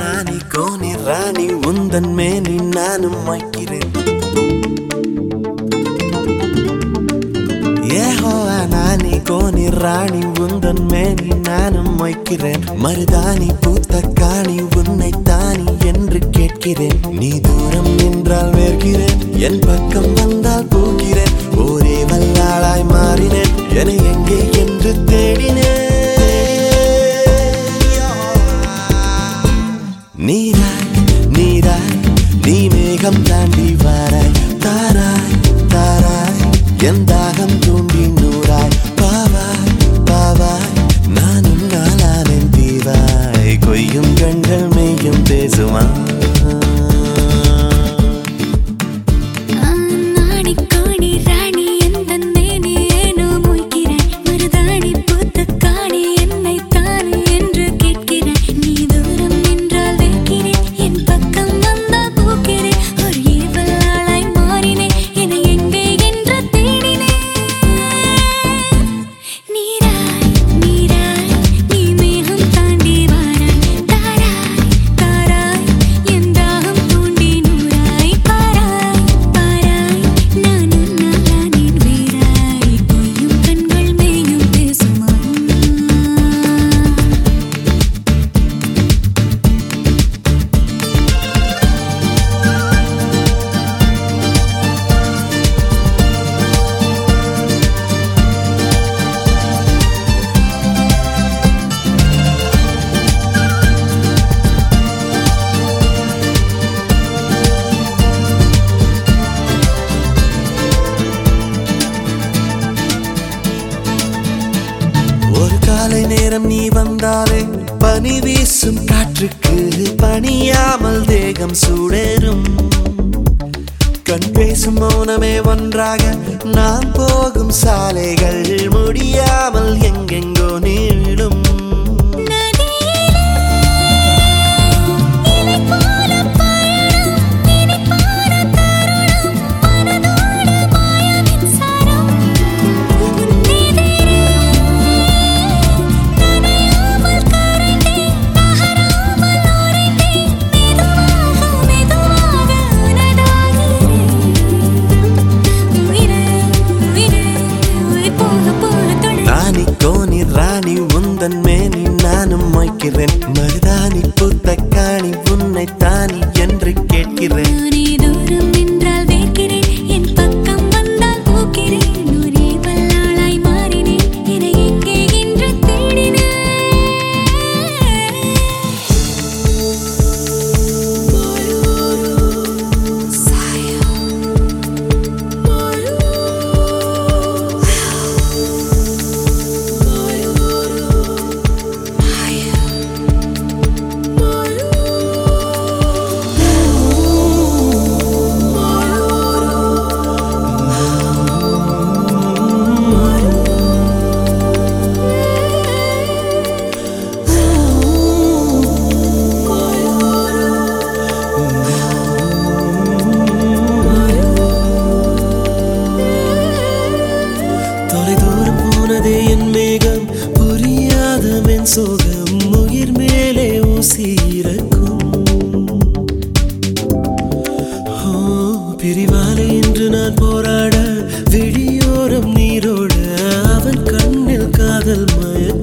நானி Coney ராணி உந்தன் மேனி நானும் வைக்கிறேன் ஏஹோவா நானி கோனி ராணி உந்தன் மேனி நானும் வைக்கிறேன் மருதாணி பூத்த காணி உன்னை தானி என்று கேட்கிறேன். நீ தூரம் நின்றால் வேர்கிறேன் என் பக்கம் வந்தால் போகிறேன். ஒரே வல்லாளாய் மாறினேன் என எங்கே என்று தேடினேன். 现大很孤。நேரம் நீ வந்தாலே பனி வீசும் காற்றுக்கு பணியாமல் தேகம் சூடேறும் கண் பேசும் மௌனமே ஒன்றாக நான் போகும் ராணி கோனி ராணி உந்தன் மேனி நானும் மொய்க்கிறேன். மருதாணி பூத்த காணி உன்னை தானி என்று கேட்கிறேன். என்று நான் போராட விழியோரம் நீரோட அவன் கண்ணில் காதல் மயக்க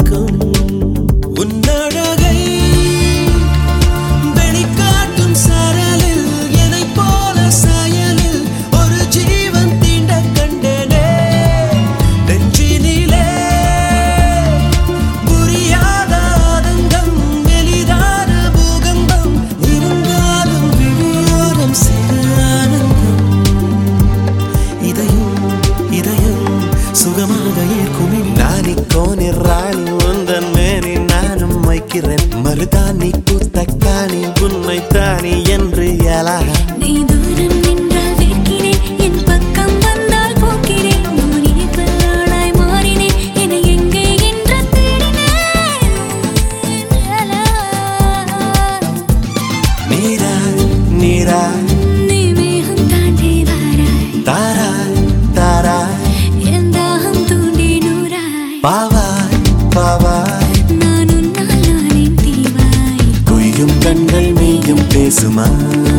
love.